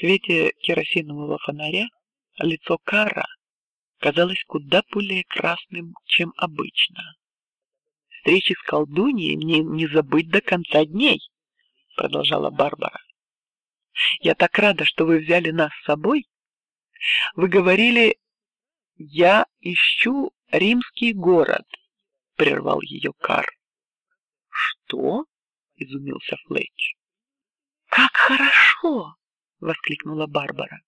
свете керосинового фонаря лицо Кара казалось куда более красным, чем обычно. Встречи с колдуньей мне не забыть до конца дней, продолжала Барбара. Я так рада, что вы взяли нас с собой. Вы говорили, я ищу римский город, прервал ее Кар. Что? изумился Флетч. Как хорошо! Воскликнула Барбара.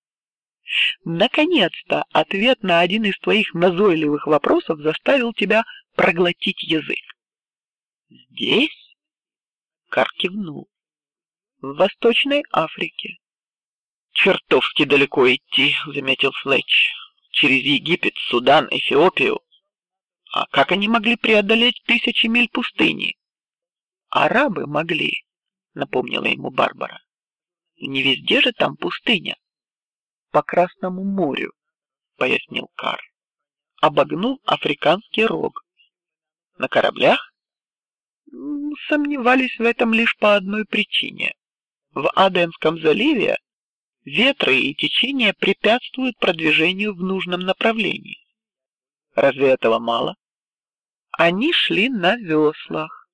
Наконец-то ответ на один из твоих назойливых вопросов заставил тебя проглотить язык. Здесь? Кар кивнул. В Восточной Африке. Чертовски далеко идти, заметил Флетч. Через Египет, Судан, Эфиопию. А как они могли преодолеть тысячи миль пустыни? Арабы могли, напомнила ему Барбара. Не везде же там пустыня. По Красному морю, пояснил Кар. Обогнул африканский рог. На кораблях? Сомневались в этом лишь по одной причине. В Аденском заливе ветры и течения препятствуют продвижению в нужном направлении. Разве этого мало? Они шли на веслах.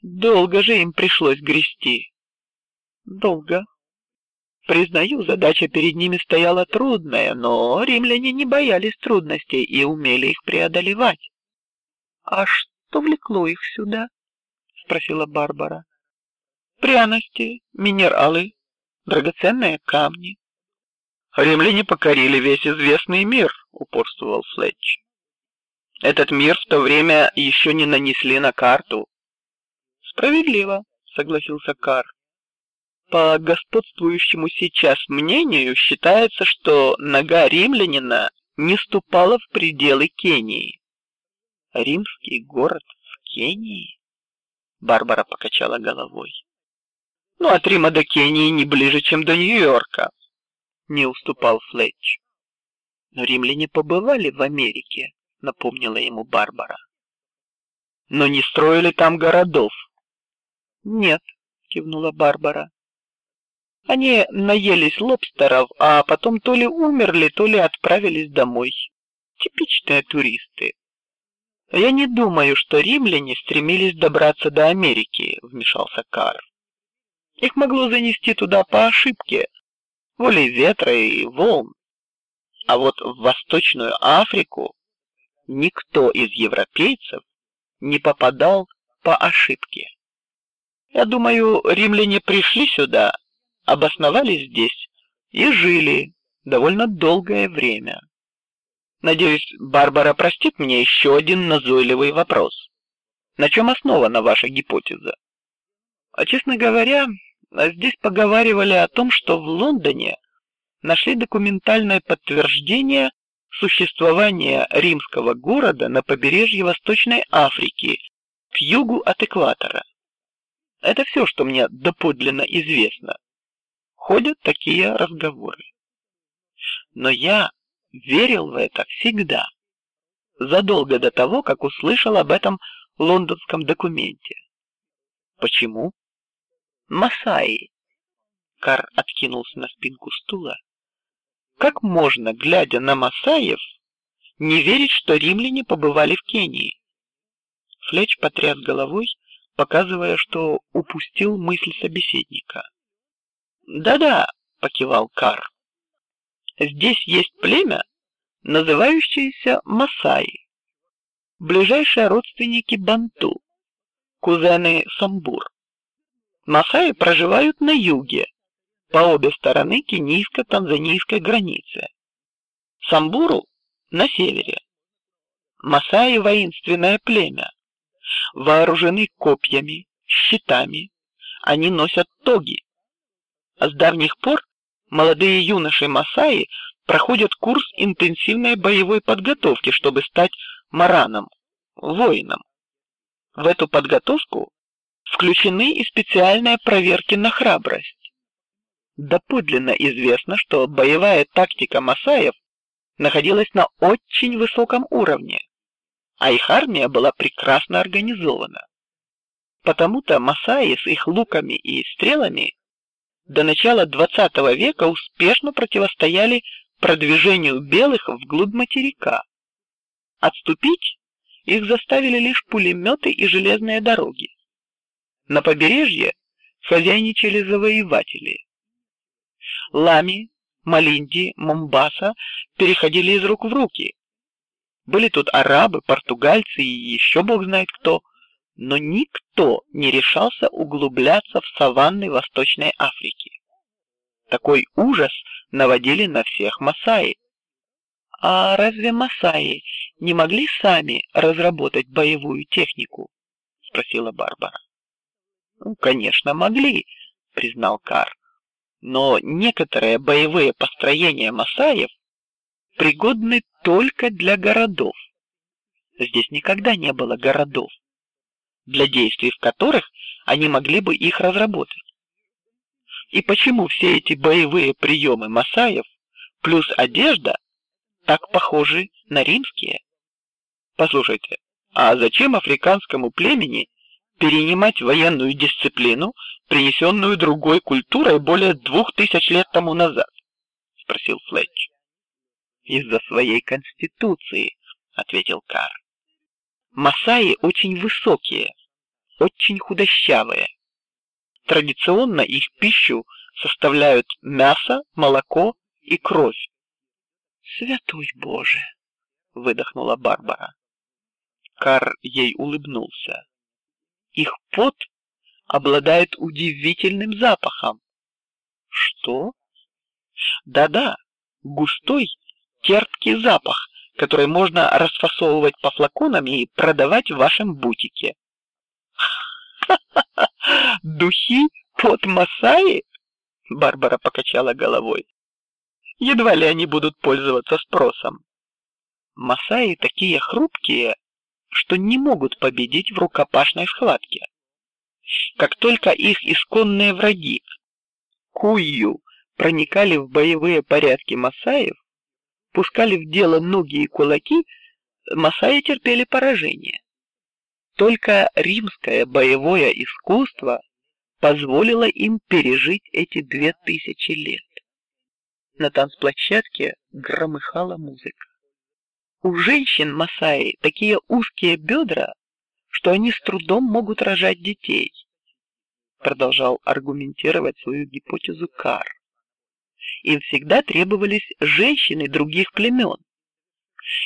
Долго же им пришлось грести. Долго. Признаю, задача перед ними стояла трудная, но римляне не боялись трудностей и умели их преодолевать. А что влекло их сюда? спросила Барбара. Пряности, минералы, драгоценные камни. Римляне покорили весь известный мир, упорствовал Флетч. Этот мир в то время еще не нанесли на карту. Справедливо, согласился Кар. По господствующему сейчас мнению считается, что нога римлянина не ступала в пределы Кении. Римский город в Кении? Барбара покачала головой. Ну, от Рима до Кении не ближе, чем до Нью-Йорка. Не уступал Флетч. Но римляне побывали в Америке, напомнила ему Барбара. Но не строили там городов. Нет, кивнула Барбара. Они наелись лобстеров, а потом то ли умерли, то ли отправились домой. Типичные туристы. Я не думаю, что римляне стремились добраться до Америки, вмешался Кар. Их могло занести туда по ошибке, волей ветра и волн. А вот в Восточную Африку никто из европейцев не попадал по ошибке. Я думаю, римляне пришли сюда, обосновались здесь и жили довольно долгое время. Надеюсь, Барбара простит мне еще один назойливый вопрос. На чем основана ваша гипотеза? А честно говоря, здесь поговаривали о том, что в Лондоне нашли документальное подтверждение существования римского города на побережье Восточной Африки, к югу от экватора. Это все, что мне доподлинно известно. Ходят такие разговоры. Но я верил в это всегда, задолго до того, как услышал об этом лондонском документе. Почему? Масаи. Кар откинулся на спинку стула. Как можно, глядя на Масаев, не верить, что римляне побывали в Кении? Флетч потряс головой, показывая, что упустил мысль собеседника. Да-да, покивал Кар. Здесь есть племя, называющееся Масаи, ближайшие родственники Банту, кузены Самбур. Масаи проживают на юге, по обе стороны кенийско-танзанийской границы. Самбуру на севере. Масаи воинственное племя, вооружены копьями, щитами. Они носят тоги. С давних пор молодые юноши Масаи проходят курс интенсивной боевой подготовки, чтобы стать мараном, воином. В эту подготовку включены и специальные проверки на храбрость. Доподлинно известно, что боевая тактика Масаев находилась на очень высоком уровне, а их армия была прекрасно организована. Потому-то Масаи с их луками и стрелами до начала XX века успешно противостояли продвижению белых вглубь материка. Отступить их заставили лишь пулеметы и железные дороги. На побережье хозяйничали завоеватели. Лами, Малинди, Момбаса переходили из рук в руки. Были тут арабы, португальцы и еще бог знает кто, но никто не решался углубляться в саванны Восточной Африки. Такой ужас наводили на всех масаи. А разве масаи не могли сами разработать боевую технику? спросила Барбара. Ну, конечно, могли, признал Кар. Но некоторые боевые построения масаев пригодны только для городов. Здесь никогда не было городов, для действий в которых они могли бы их разработать. И почему все эти боевые приемы масаев плюс одежда так похожи на римские? Послушайте, а зачем африканскому племени перенимать военную дисциплину, принесенную другой культурой более двух тысяч лет тому назад? спросил Флетч. Из-за своей конституции, ответил Кар. Масаи очень высокие, очень худощавые. Традиционно их пищу составляют мясо, молоко и кровь. Святой Боже, выдохнула Барбара. Кар ей улыбнулся. Их пот обладает удивительным запахом. Что? Да-да, густой терпкий запах, который можно расфасовывать по флаконам и продавать в вашем бутике. Духи под Масаи? Барбара покачала головой. Едва ли они будут пользоваться спросом. Масаи такие хрупкие, что не могут победить в рукопашной схватке. Как только их исконные враги Кую проникали в боевые порядки масаев, пускали в дело ноги и кулаки, масаи терпели поражение. Только римское боевое искусство позволило им пережить эти две тысячи лет. На танцплощадке громыхала музыка. У женщин Масаи такие узкие бедра, что они с трудом могут рожать детей. Продолжал аргументировать свою гипотезу Кар. Им всегда требовались женщины других племен,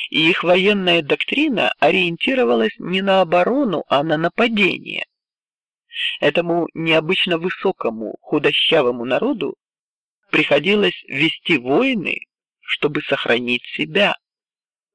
и их военная доктрина ориентировалась не на оборону, а на нападение. Этому необычно высокому худощавому народу приходилось вести войны, чтобы сохранить себя.